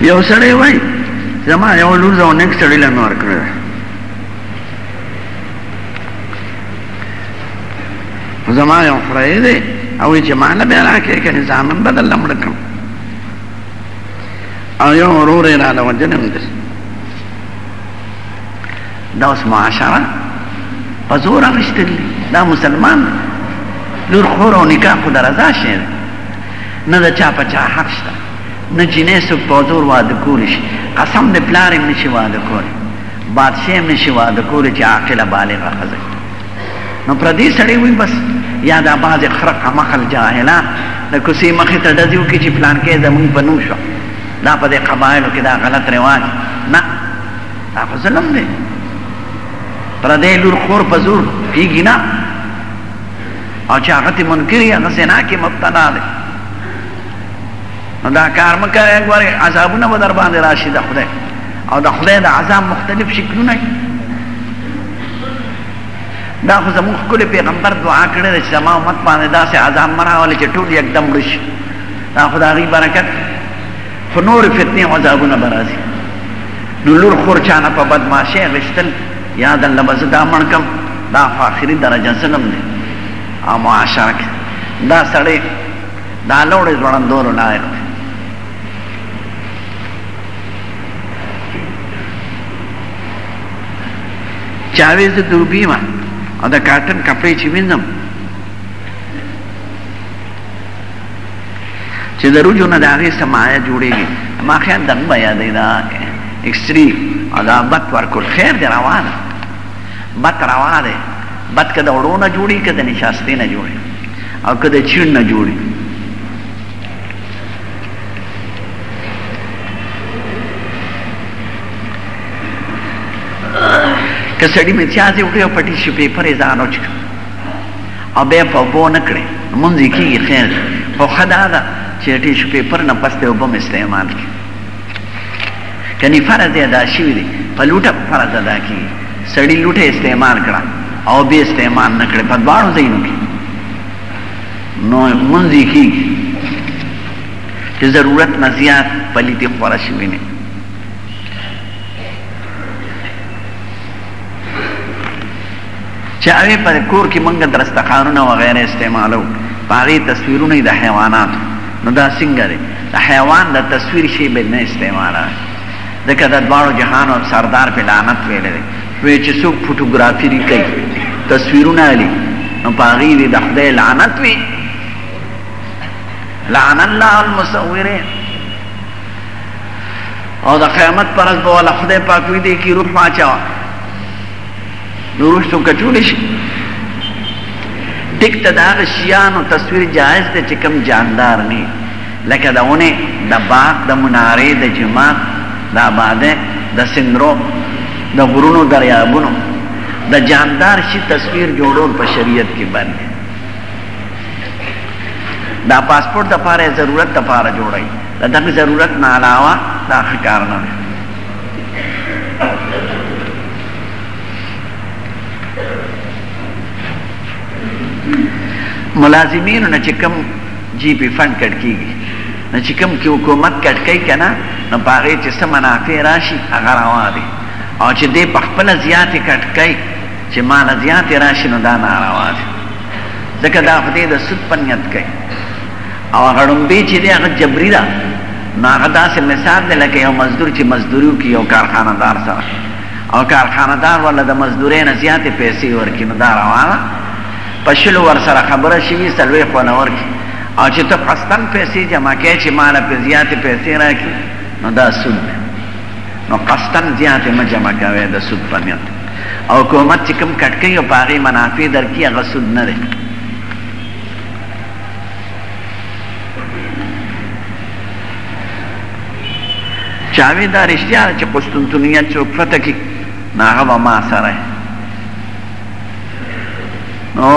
یو سړی وای زما یو لور زو نیک سړی له نور کړو زما یو خړای دی او چې ما نه بیا راکې کني ځامن بدل لمړ کړم او یو ورور یې را لوجنم دي دا اوس معاشره په زور اخیستل دا مسلمان لور خور او نکاح خو درزا شي نه د چا په چا حق شته نه جینۍ څوک په زور واده کولی شي قسم د پلار هم نشي واده کولی بادشاه هم نشي واده کولی چې عاقله بالغه ښځه نو پردي سړی وي بس یا دا بعضې خره کمقل جاهلان د کوڅې مخې ته ډزې وکړي چې پلانکی زمونږ په نوم شوه دا په دې قبایلو کې دا غلط رواج نه دا خو ظلم دی پردی لور خور په زور کېږي نه او چې هغه ته منکر یا زنا کې مبتلا دی نو دا کار مکه غواړي عذابونه به در باندې راشي د خدای او د خدای د عذاب مختلف شکلونه دا خو زموږ ښکلی پیغمبر دعا کړې ده چې زما امت باندې داسې عذاب مه راولې چې ټول یکدم مړه شي دا خو د هغوی برکت خو نورې فتنې او عذابونه به راځي نو لور خور چانه په بدماشۍ غشتل یا د الله بزه دا مړ کم دا خو آخري درجه ظلم دی او معاشره کې دا سړی دا لوړې ځوړندولو لایق دی چاویز د دوبی ما او د کاټن کپړې چې وینم چې د رجو نه د هغې څه مایه جوړېږي ما خیال دغه به یادوي دا اکسري او دا بت ورکول خیر دی روا ده بت روا دی بت که د وړو نه جوړي که د نشاستې نه جوړي او که د چین نه جوړي که سړي مې چا دې وکړي او پټي شي پیپر یې ځان وچکړي او بیا په اوبو نه کړي لمونځ یې کېږي خیر دی خو ښه دا ده چې د ټیشو پیپر نه پس ته اوبه هم استعمال کړي کنی فرض ادا شوی دی په لوټه فرض ادا کی سړی لوټه استعمال کړه او به استعمال نکړه په دواړو ځایونو کې نو منځي کې چې ضرورت نه زیات پلیتی خورا شوی نه چې هغه په کور کې مونږ درستخانونه و غیره استعمالو پاره تصویرونه د حیوانات نو دا څنګه دی د حیوان د تصویر شی به نه استعماله ځکه د دواړو جهانو سردار په لعنت ویل دی وی چې څوک فوټوګرافي کوي تصویرونه علي نو پاغي دي د خدای لعنت وي لعن الله المصورين او د قیامت پر ورځ به ولا خدای پاک وی دی کی روح پاچا نو وروسته کټولی شي ټیک ته د هغه شیانو تصویر جایز دی چې کوم جاندار نه لکه د ونې د باغ د منارې د جماعت د آباده د سندرو د غرونو دریابونو د جاندار شي تصویر جوړول په شریعت کې بند دی دا پاسپورت د پاره ضرورت د پاره جوړي د دغه ضرورت نه علاوه دا ښه کار نه دی ملازمینو نه چې کوم جی پی فند کټ کیږي نه چې کوم کې حکومت کټ کوي کنه نو باغې چې سم منافع راشي هغه روا دي او چې دې په خپل زیات کټ کوي چې مال زیات راشي نو دا ناروا دي ځکه دا خدای د سود په نیت کوي او هغه ډمبي چې دی هغه جبري ده نو هغه داسې مثال دی لکه یو مزدور چې مزدوري کوي یو کارخانه دار سره او کارخانه دار ولا د مزدورې نه زیاتې پیسې ورکړي نو دا روا ده په شلو ورسره خبره شوي څلوېښت وله ورکړي او چې ته قسطن پیسې جمع کوې چې ماله پې زیاتې پیسې راکړي نو دا سود دی نو قسطن زیاتې مه جمع کوې د سود په نیت او حکومت چې کوم کټ کوي او په هغې منافع درکړي هغه سود نه دی چاوی دا رشتیا چې قسطنطنیه څوک فتح کی نو هغه به ما سره نو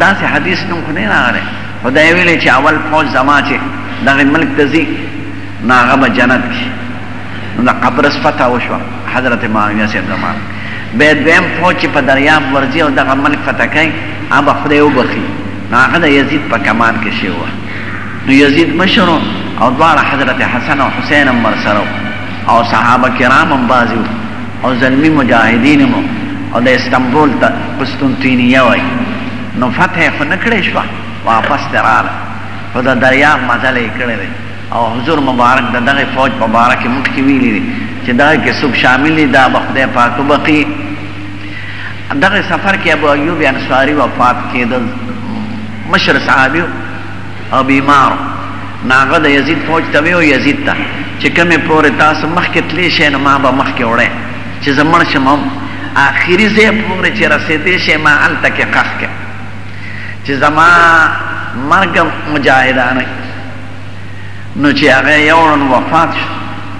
داسې حدیث نوم خو نه راغلی خو دا یې ویلی چې اول فوج زما چې دغه ملک ته ځي نو هغه به جنت کي نو د قبرس فتح وشوه حضرت معاویه صاحب زمان بیا دویم فوج چې په دریاب ورځي او دغه ملک فتح کوي هغه به خدای وبخي نو هغه د یزید په کمان کې شوی وه نو یزید مشر و او دواړه حضرت حسن او حسین هم ورسره وو او صحابه کرام هم بعضې وو او زلمي مجاهدین هم وو او د استنبول ته قسطنطینیه وایي نو فتح یې خو نه کړی شوه واپس ترې راغله خو د دریاب مزل یې کړی دی او حضور مبارک د دغې فوج په باره کې مخکې ویلي دي چې دغه کې څوک شامل دي دا به خدای پاک وبخي دغه سفر کې ابو ایوب انصاري وفات کېده مشر صحابي او بیمار نو هغه د یزید فوج ته ویو یزید ته چې کومې پورې تاسو مخکې تلی شئ نو ما به مخکې وړی چې زه مړ شم هم آخري ځای پورې چې رسېدی شئ ما هلته کې ښخ کړئ چې زما مرګ مجاهدانه نو چې هغه یوړن وفات شو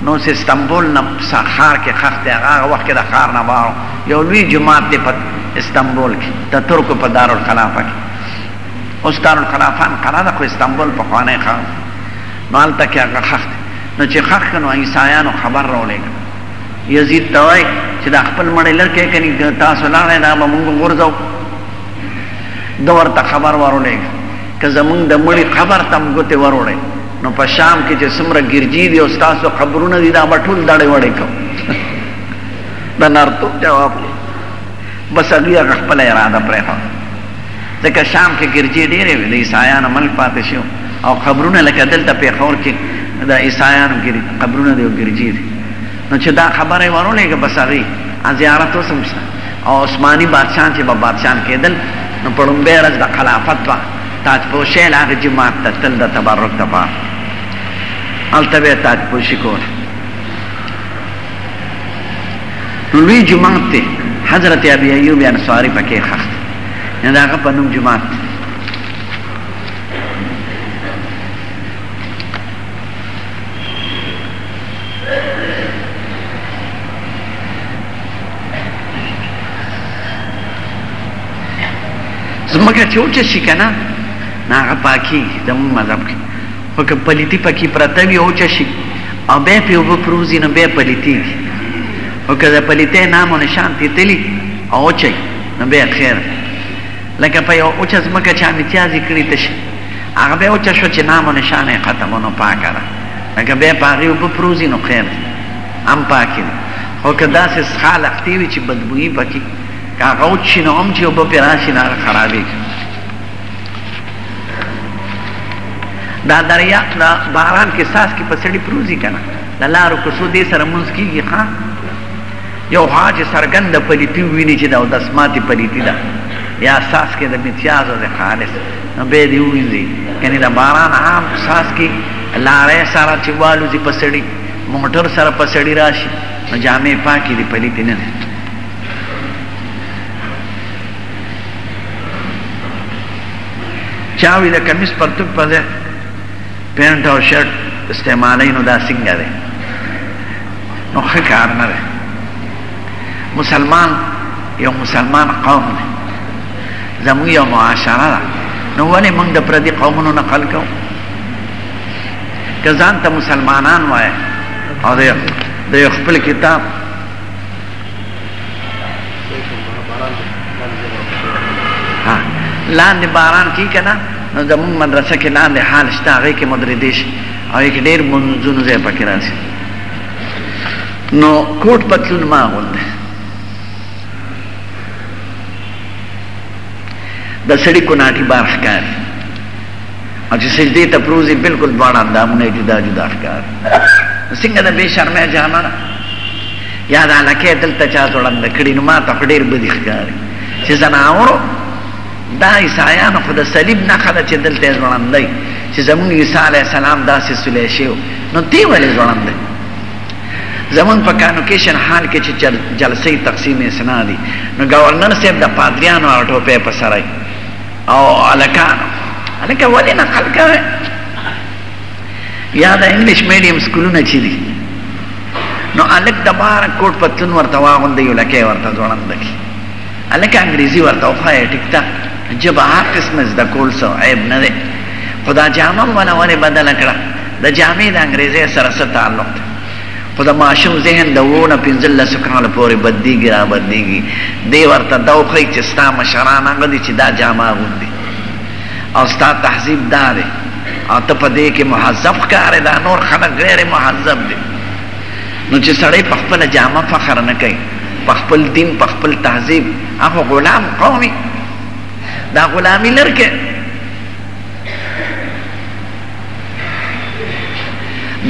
نو چې استنبول نه ښار کې ښخ دی هغه وخت کې د ښار نه بهر یو لوی جومات دی په استنبول کې د ترکو په دارالخلافه کې اوس دارالخلافه انقره ده خو استانبول پخوانی ښار نو هلته کې هغه ښخ دی نو چې ښخ ښه نو عیسایانو خبر راولېږه یزید ته وایي چې دا خپل مړی لرکې کني تاسو لاړې دا به مونږ غورځو د ورته خبر ورولېږه که زمونږ د مړي قبر تم ګوتې وروړې نو په شام کې چې څومره ګرجي دي او ستاسو قبرونه دي دا به ټول دړې وړې کوم د نارتوب جواب دی بس هغوی هغه خپله اراده پرېښوده، ځکه شام کې ګرجې ډېرې وې، د عیسایانو ملک پاتې شوی و او قبرونه لکه دلته پېښور کې د عیسایانو قبرونه دي او ګرجې دي، نو چې دا خبره یې ورولېږه بس هغوی زیارت اوس هم شته او عثماني بادشاهان چې به بادشاهان کېدل، نو په ړومبۍ ورځ د خلافت به تاجپوشۍ له هغه جومات ته تلل د تبرک لپاره، هلته به یې تاجپوشي کوله. نو لوی جماعت ته حضرت ابي ايوب انصاري پکې خخت نه داغه په نوم جماعت زمګه چې وچه شي کنه نه هغه پاکي د مذهب کې خو که پلیتي پکې پرته وي او وچه شي او بیا پرې اوبه پروزي نو بیا پلیتېږي خو که د پلیتۍ نام او نشان پرې تلي او وچه وي نو بیا خیر دی لکه په یوه وچه ځمکه چې امتیازې کړي تشه هغه بیا وچه شوه چې نام او نشان یې ختم و نو پاکه ده لکه بیا په هغې اوبه پروزي نو خیر دی هم پاکې دي خو که داسې څښا لختې وي چې بدبويي پکې که هغه وچ شي نو هم چې اوبه پرې راشي نو هغه خرابېږي دا دریا دا باران کې ساس کې په سړی پروزي کنه د لارو کوڅو دې سره مونږ کیږي ښا یو حاج سرګند پلیتی ویني چې دا د اسماتي پلیتی ده یا ساس کې د امتیاز او د خالص نو به دی ویني یعنی دا باران عام ساس کې لارې سره چې والو دې پسړي موټر سره پسړي راشي نو جامې پاکي دې پلیتی نه چاوی د کمیس پرتوک په ځای پینټ او شرټ استعمالوي نو دا څنګه دی نو ښه کار نه دی مسلمان یو مسلمان قوم دی زموږ یو معاشره ده نو ولې موږ د پردي قومونو نقل کوو که ځان ته مسلمانان وایه او د خپل کتاب ها لاندې باران کی کنه نو زموږ مدرسه کې لاندې حال شته هغه کې مدرې دیش او یک ډیر منځونه ځای پکې راځي نو کوټ پتلون ما غوندې د سړی کوناټي بار ښکاري او چې سجدې ته پروزي بالکل دواړه اندامونه جدا جدا ښکار څنګه د بې شرمه جامه ده یا دا لکه دلته چا ځوړند کړي نو ما ته ډېر بدی ښکاري چې زناورو دا عیسایانو خو د صلیب نه خله چې دلته ځوړندای چې زمون عیسی علی السلام داسې سلی شو نو دی ولې ځوړندای زمون په کانوکیشن حال کې چې جلسې تقسیم اسنادي نو گورنر صاحب د پادریانو اټو په پسرای او الکان الکه ولې نقل کوي یا د انګلیش میډیم سکولونه چي دي نو الک د بار کوټ پتون ورته واغوندي یو لکه ورته ځوړند کی الک انګریزي ورته وخایې ټیک تا جب هر قسم زده کول سو عیب نه دی خدا جامه ولا ولې بدل کړه د جامې د انګریزي سره څه تعلق دی خو د ماشوم ذهن د اوو نه پنځلسو کالو پورې بدلېږي را بدلېږي، دی ورته دا وښيي چې ستا مشران هغه دي چې دا جامه اغوندي او ستا تهذیب دا دی او ته په دې کې مهذب ښکارې، دا نور خلک غیر مهذب دي. نو چې سړی په خپله جامه فخر نه کوي، په خپل دین، په خپل تهذیب، هغه خو غلام قوم وي، دا غلامي لرې کړئ.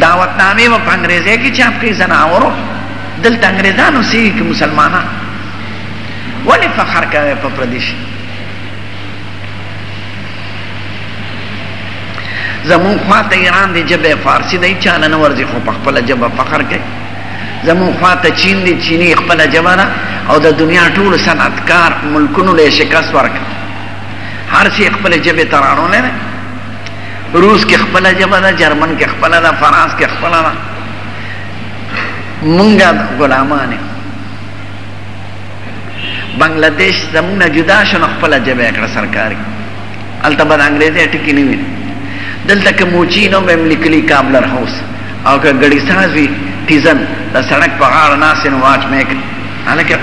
دعوت نامه و په انګريزي کې چاپ کړي زناورو دلته انګريزانو سي کې مسلمانان ولې فخر کوي په پردیش زمون خواته ایران دی جبه فارسی دی چانه نه ورځي خو په خپل جبه فخر کوي زمون خواته چین دی چینی خپل جبه نه او د دنیا ټول صنعتکار ملکونو له شکست ورک هر څه خپل جبه ترانو نه روس کې خپل جبه ده جرمن کې خپل ده فرانس کې خپل ده مونږه غلامان بنگلاديش زمونږ جدا شنو خپل جبه کړ سرکار الته بد انګريزي ټکی نه وي دلته کې موچینو مې لیکلي کابلر هاوس او که غړي سازي تیزن د سړک په غاړه ناسن واټ مې کړ هلکه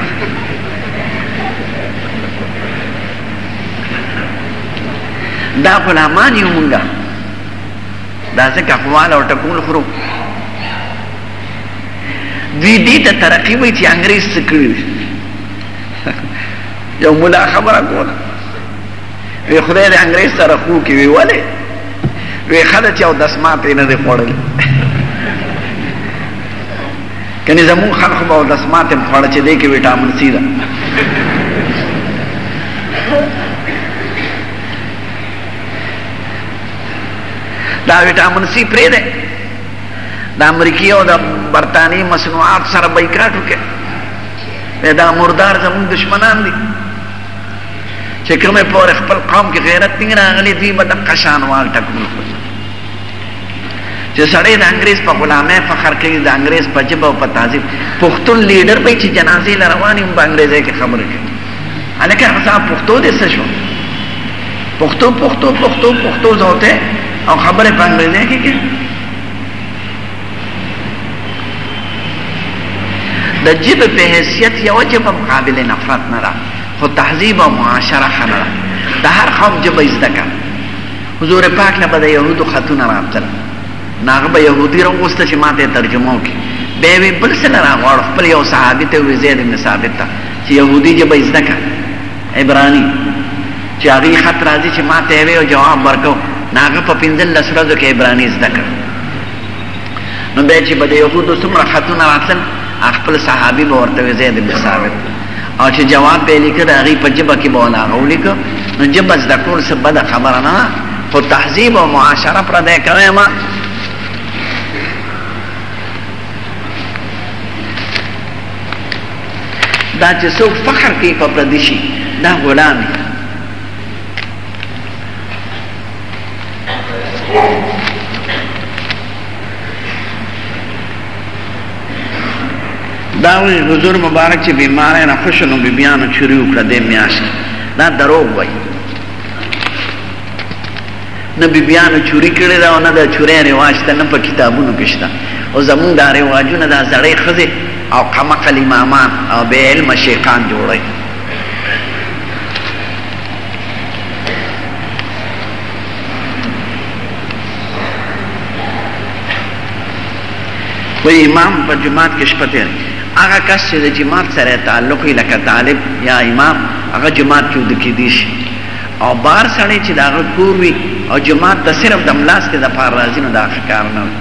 دا غلامان یو مونږه دا ځکه اقوال او ټکول خورو دوی دې ته ترقی وایي چې انګریز څه کړي یو مولا خبره کوله وی خدای دې انګریز سره خو کې وی ولې وی خدای چې او دسمات یې نه دی خوړلی کني زموږ خلکو به اودس ماته هم خوړه چې دی کې ویټامن سي ده دا ویټامن سي پرې ده د امریکای او د برتانی مصنوعات سره بایکاټ وکړي دا مردار زموږ دشمنان دي چې کومه پورې خپل قوم کې غیرت نه راغلي دوی به د قشانوال ټکو چې سړی د انګريز په غلامه فخر کوي د انګريز په جبه او په تعظیم پښتون لیډر به چې جنازې لروانې هم په انګريزي کې خبرې کوي الکه هغه صاحب پښتو دې څه شو پښتو پښتو پښتو پښتو زوته او خبره په انګريزي کې کې د جب په حیثیت یو چې په مقابل نفرت نه را خو تهذیب او معاشره خنره د هر قوم جبه زده کړه حضور پاک له بده يهودو خطونه راتل نو هغه به يهودي راوغوسته چې ما ته ترجمه وکړي بیا وی بل څه نه راغواړو خپل یو صحابي ته وی زید بن ثابت ته چې يهودي ژبه یې زده کړه عبراني چې هغه خط راځي چې ما ته وی او جواب ورکو ناغه په پنځلس ورځو کې عبراني زده کړ نو بیا چې به د یهودو څومره خطونه راتلل خپل صحابي به ورته زید بن ثابت او چې جواب به لیکه د هغې په جبه کې به ولا غولیکه نو جبه زده کول څه بده خبره نه خو تهذیب او معاشره پر دی کوی ما دا چې څوک فخر کوي په پردي شي دا غلام دی دا وی حضور مبارک چې بیمار نه خوشنو بی بیانو چوری وکړه د میاش دا دروغ وای نه بی بیانو چوری کړی دا نه د چوری رواج ته نه په کتابونو کې شته او زمون دا رواجونه دا زړې خزه او قمقل امامان او به علم شیخان جوړي وایي امام په جماعت کې شپه تېره کړي. هغه کس چې د جماعت سره یې تعلق وي لکه طالب یا امام هغه جماعت کې وده کېدی شي او بار سړی چې د هغه کور وي او جماعت ته صرف د ملاستې د پار راځي نو دا ښه کار نه وي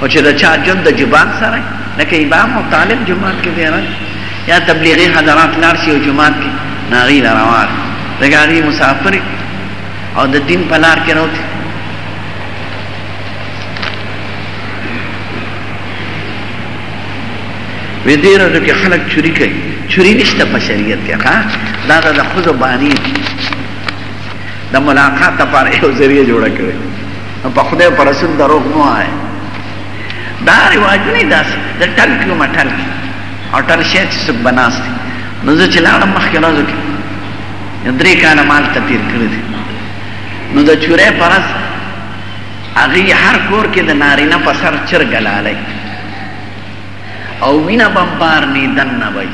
او چې د چا جد د جماعت سره لکه امام او طالب جماعت کې دی راځي یا تبلیغي حضرات لاړ شي او جماعت کې ناغي له روان د ګاډي مسافر او د دین په لار کې راوتي وی دې ورځو کې خلک چوری کوي چوری نشته په شریعت کې ښا دا د خزو باندې د ملاقات لپاره یو ذریعہ جوړه کړې په خدای پر رسول دروغ مو آئے دا رواجونه داس د ټل کیو مټل او ټل شې چې څوک بناست نو زه چې لاړم مخکې راځو کې درې کاله مال ته تیر کړی نو د چوره پرس هغه هر کور کې د نارینه په سر چرګ لاله او وینا بمبار نه دنه وای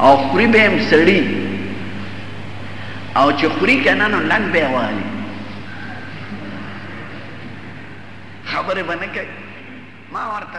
او خوري به هم سړی او چې خوري کنه نو لنګ به والی خبره باندې کوي ما ورته